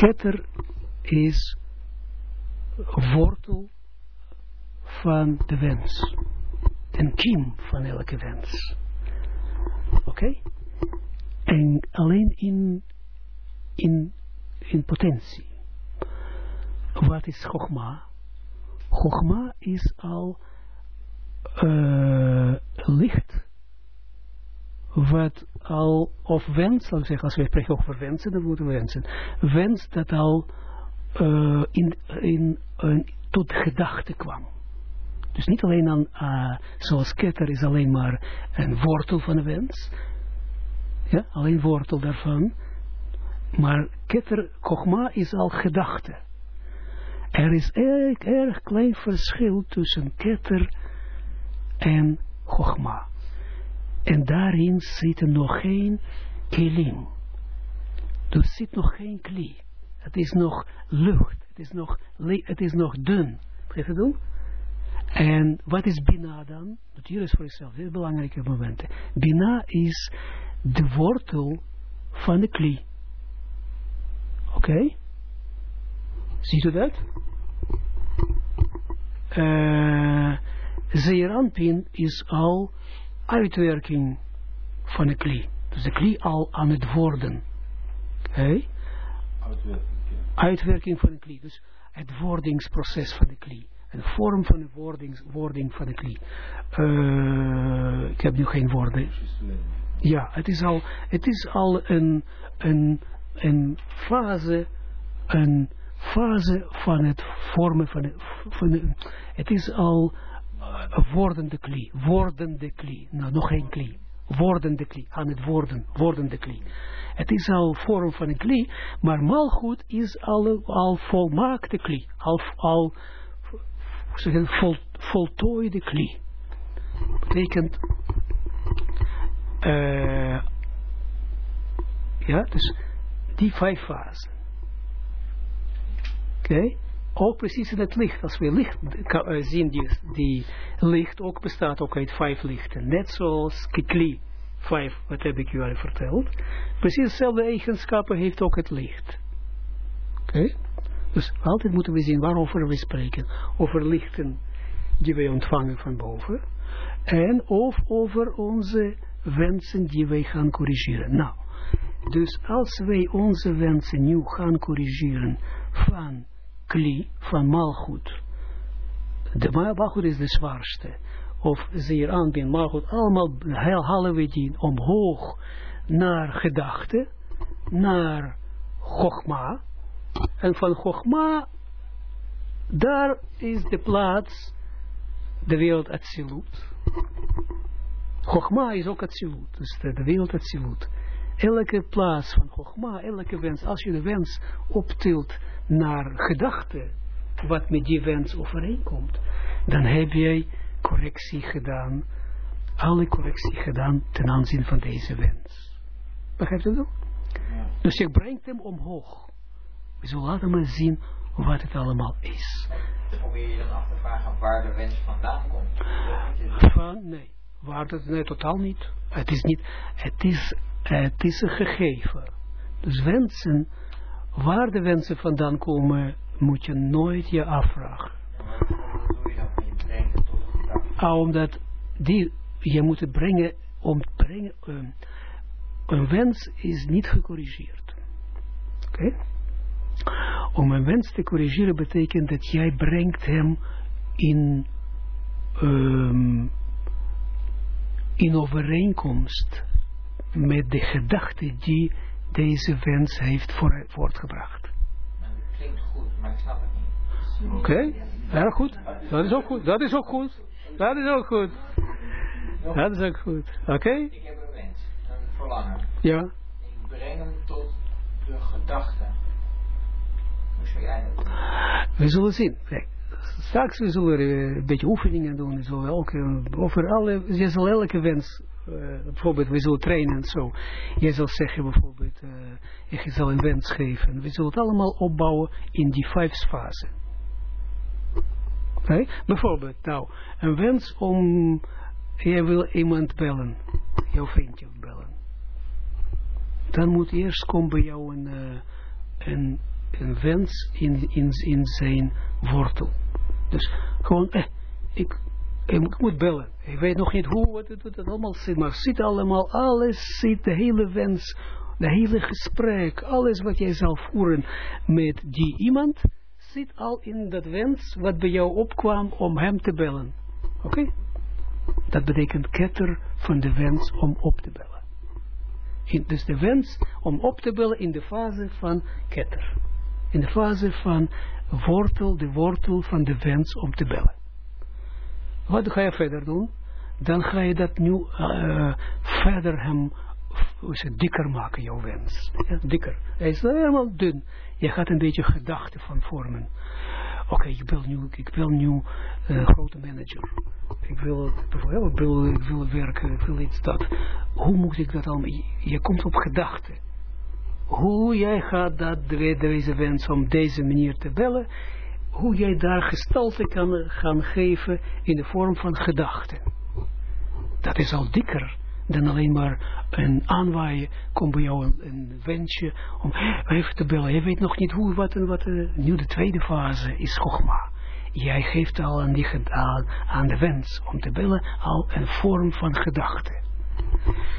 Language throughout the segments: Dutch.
Ketter is wortel van de wens. Een kiem van elke wens. Oké? En alleen in, in, in potentie. Wat is Chogma? Chogma is al uh, licht. Wat al, of wens, zal ik zeggen, als we spreken over wensen, dan moeten we wensen. Wens dat al uh, in, in, in, tot gedachte kwam. Dus niet alleen aan, uh, zoals ketter is alleen maar een wortel van een wens. Ja, alleen wortel daarvan. Maar ketter, kogma is al gedachte. Er is erg, erg klein verschil tussen ketter en chogma. En daarin zit nog geen kelim. Er zit nog geen kli. Het is nog lucht. Het is nog, het is nog dun. Begrijp je doen? En wat is Bina dan? Natuurlijk is voor jezelf. Dit is belangrijke momenten. Bina is de wortel van de kli. Oké? Okay? Ziet u dat? Uh, Zeeranpin is al uitwerking van de kli. Dus de kli al aan het worden. Okay? Uitwerking. Uitwerking van de kli. Dus het wordingsproces van de kli. Een vorm van de wordings, wording van de kli. Uh, ik heb nu geen woorden. Ja, het is al, het is al een, een, een fase, een fase van het vormen van de, van de het is al wordende kli, wordende kli, nou nog geen kli, wordende kli, aan het worden, wordende kli. Het is al vorm van een kli, maar malgoed is al, al volmaakte kli, al, al zeggen, vol, voltooide kli. Betekent, uh, ja, dus die vijf fasen. Oké. Ook precies in het licht, als we licht uh, zien, die, die licht ook bestaat ook uit vijf lichten, net zoals kli, vijf, wat heb ik jullie verteld. Precies dezelfde eigenschappen heeft ook het licht. Oké. Dus altijd moeten we zien waarover we spreken. Over lichten die wij ontvangen van boven. En of over onze wensen die wij gaan corrigeren. Nou, dus als wij onze wensen nu gaan corrigeren van kli, van malgoed. De malgoed is de zwaarste. Of zeer aanbien, malgoed, allemaal halen we die omhoog naar gedachte, naar Chogma, en van Chogma, daar is de plaats, de wereld Atsilut. Chogma is ook Atsilut, dus de, de wereld Atsilut. Elke plaats van Chogma, elke wens, als je de wens optilt naar gedachte, wat met die wens overeenkomt, dan heb jij correctie gedaan, alle correctie gedaan ten aanzien van deze wens. Begrijpt u dat? Dus je brengt hem omhoog. We zullen laten maar zien wat het allemaal is. Probeer je dan af te vragen waar de wens vandaan komt? Van, nee. Waar dat, nee, totaal niet. Het is niet, het is, het is een gegeven. Dus wensen, waar de wensen vandaan komen, moet je nooit je afvragen. Ah, omdat die, je moet brengen, om brengen, um, een wens is niet gecorrigeerd. Oké? Om een wens te corrigeren betekent dat jij brengt hem in, um, in overeenkomst met de gedachte die deze wens heeft voor, voortgebracht. Dat klinkt goed, maar ik snap het niet. Oké, okay. goed. Dat is ook goed. Dat is ook goed. Dat is ook goed. Dat is ook goed. Oké? Okay. Ik heb een wens, een verlangen. Ja. Ik breng hem tot de gedachte. We zullen zien. Kijk, straks we zullen er een beetje oefeningen doen. We zullen elke, over alle, je zal elke wens, uh, bijvoorbeeld we zullen trainen en zo. Je zal zeggen bijvoorbeeld, uh, je zal een wens geven. We zullen het allemaal opbouwen in die vijf. Okay? Bijvoorbeeld, nou, een wens om, je wil iemand bellen, jouw vriendje bellen. Dan moet eerst komen bij jou een, een een wens in, in, in zijn wortel. Dus gewoon, eh, ik, ik moet bellen. Ik weet nog niet hoe wat het, allemaal zit, maar zit allemaal, alles zit, de hele wens, de hele gesprek, alles wat jij zal voeren met die iemand, zit al in dat wens wat bij jou opkwam om hem te bellen. Oké? Dat betekent ketter van de wens om op te bellen. Dus de wens om op te bellen in de fase van ketter. In de fase van wortel, de wortel van de wens om te bellen. Wat ga je verder doen? Dan ga je dat nu uh, verder hem het, dikker maken, jouw wens. Ja, dikker. Hij is helemaal dun. Je gaat een beetje gedachten van vormen. Oké, ik wil nu, ik wil nu uh, grote manager. Ik wil, bijvoorbeeld, ik wil, ik wil werken, ik wil iets dat. Hoe moet ik dat allemaal? Je komt op gedachten. Hoe jij gaat dat, deze wens om deze manier te bellen, hoe jij daar gestalte kan gaan geven in de vorm van gedachten. Dat is al dikker dan alleen maar een aanwaaien, komt bij jou een, wensje om even te bellen. Je weet nog niet hoe, wat wat. Uh, nu de tweede fase is Chogma. Jij geeft al aan, die, aan, aan de wens om te bellen al een vorm van gedachte.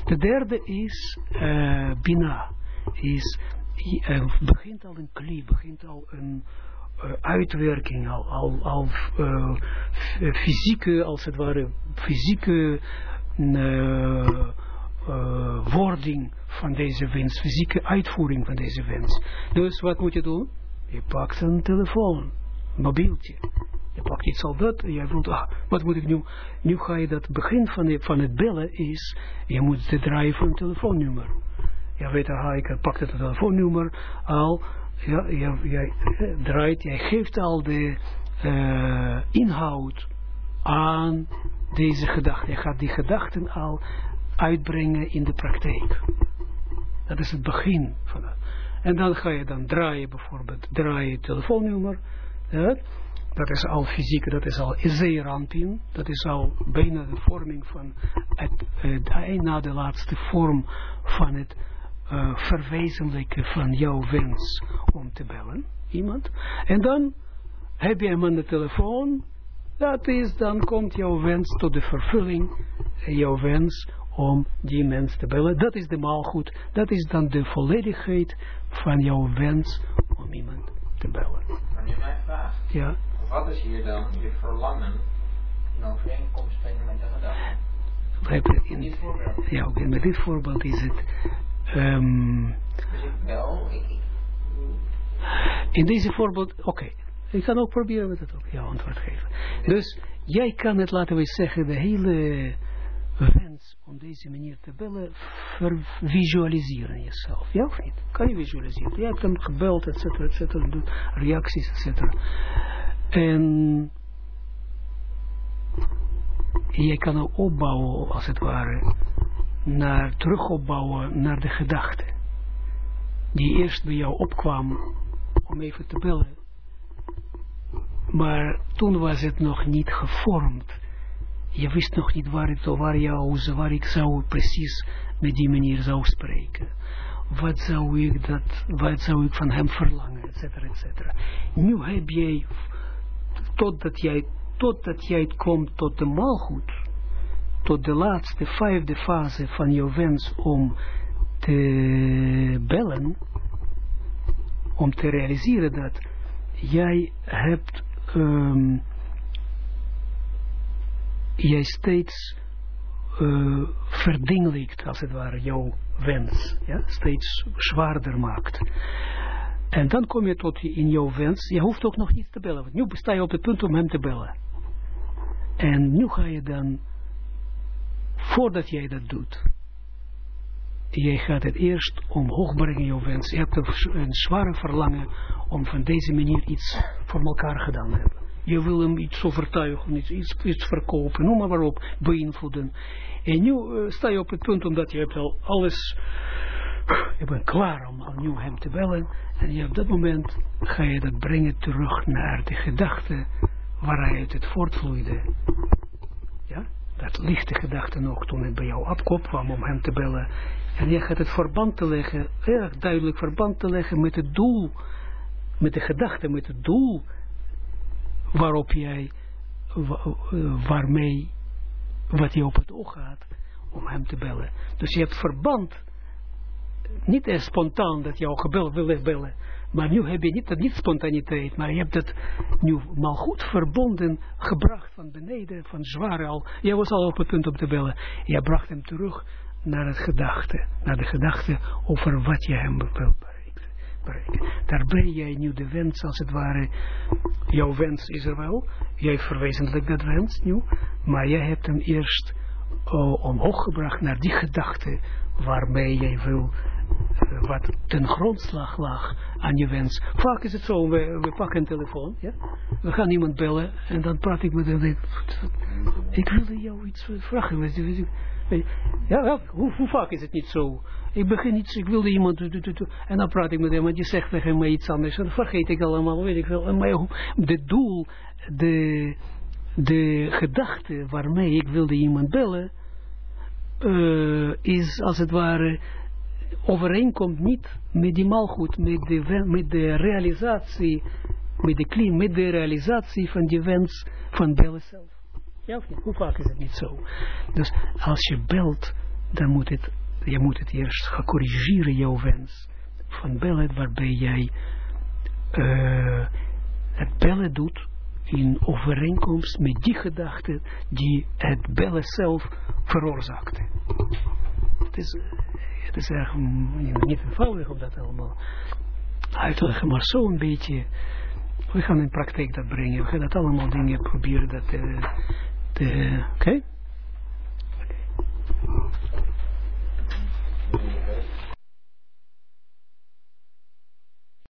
De derde is uh, Bina. Is, uh, begint al een klie, begint al een uh, uitwerking, al, al, al fysieke, als het ware, fysieke wording van deze wens, fysieke uitvoering van deze wens. Dus wat moet je doen? Je pakt een telefoon, een mobieltje. Je pakt iets al dat, jij wilt, ah, wat moet ik nu? Nu ga je dat begin van, van het bellen is, je moet de draaien van een telefoonnummer. Je weet, ah, ik pak het telefoonnummer al, ja, jij, jij draait, jij geeft al de uh, inhoud aan deze gedachten. Je gaat die gedachten al uitbrengen in de praktijk. Dat is het begin van dat. En dan ga je dan draaien bijvoorbeeld, draaien telefoonnummer. Ja, dat is al fysiek, dat is al zeerampin. Dat is al bijna de vorming van het, het na de laatste vorm van het uh, verwezenlijken van jouw wens om te bellen. Iemand. En dan heb je hem aan de telefoon dat is, dan komt jouw wens tot de vervulling, jouw wens om die mens te bellen. Dat is de maalgoed, dat is dan de volledigheid van jouw wens om iemand te bellen. Maar nu mijn vraag. Ja. Wat is hier dan je verlangen in overeenkomst met de gedachte? In. Ja, met dit voorbeeld is het... Um, in deze voorbeeld, oké, ik kan ook proberen met het op jouw antwoord geven. Dus jij kan het, laten we zeggen, de hele wens om deze manier te bellen, visualiseren jezelf. Ja of niet? Kan je visualiseren. Je hebt hem gebeld, et cetera, et cetera, reacties, et cetera. En jij kan ook opbouwen, als het ware, naar, terugopbouwen naar de gedachte. Die eerst bij jou opkwam om even te bellen maar toen was het nog niet gevormd. Je wist nog niet waar, het, waar, jou, waar ik zou precies met die manier zou spreken. Wat zou ik, dat, wat zou ik van hem verlangen, et cetera. Nu heb jij, totdat jij, totdat jij komt tot de maalgoed, tot de laatste vijfde fase van jouw wens om te bellen, om te realiseren dat jij hebt um, jij steeds uh, verdinglikt, als het ware, jouw wens. Ja? Steeds zwaarder maakt. En dan kom je tot in jouw wens. Je hoeft ook nog niet te bellen. Want nu sta je op het punt om hem te bellen. En nu ga je dan, voordat jij dat doet, jij gaat het eerst omhoog brengen, jouw wens. Je hebt een, zware verlangen om van deze manier iets voor elkaar gedaan te hebben. Je wil hem iets overtuigen, iets, iets, verkopen, noem maar waarop, beïnvloeden. En nu uh, sta je op het punt, omdat je hebt al alles, je bent klaar om al nu hem te bellen. En je op dat moment ga je dat brengen terug naar de gedachte waaruit het voortvloeide. Dat lichte gedachte nog toen het bij jou opkop kwam om hem te bellen. En je gaat het verband te leggen, erg duidelijk verband te leggen met het doel met de gedachte, met het doel waarop jij, waarmee, wat je op het oog gaat, om hem te bellen. Dus je hebt verband, niet eens spontaan dat jou gebeld wil bellen, maar nu heb je niet, dat niet spontaniteit, maar je hebt het nu mal goed verbonden, gebracht van beneden, van zware al. Jij was al op het punt om te bellen. Je bracht hem terug naar het gedachte, naar de gedachte over wat je hem wil bereiken. Daar jij nu de wens, als het ware, jouw wens is er wel, jij verwezenlijkt dat wens nu, maar jij hebt hem eerst uh, omhoog gebracht naar die gedachte waarmee jij wil uh, wat ten grondslag lag aan je wens. Vaak is het zo, we, we pakken een telefoon, ja? we gaan iemand bellen en dan praat ik met hem. Ik wilde jou iets vragen. Ja, ja hoe, hoe, vaak is het niet zo? Ik begin iets, ik wilde iemand, en dan praat ik met hem, en die zegt tegen mij iets anders, en dan vergeet ik allemaal, weet ik wel. Maar de doel, de, de gedachte waarmee ik wilde iemand bellen, uh, is als het ware overeenkomt niet met die malgoed, met de, met de realisatie, met de klim, met de realisatie van die wens van bellen zelf. Ja of niet? Hoe vaak is het niet zo? Dus als je belt, dan moet het, je moet het eerst gaan corrigeren, jouw wens van bellen, waarbij jij uh, het bellen doet in overeenkomst met die gedachte die het bellen zelf veroorzaakte. Het is, het is erg niet eenvoudig om dat allemaal uit te leggen, maar zo een beetje, we gaan in praktijk dat brengen, we gaan dat allemaal dingen proberen dat te, te oké?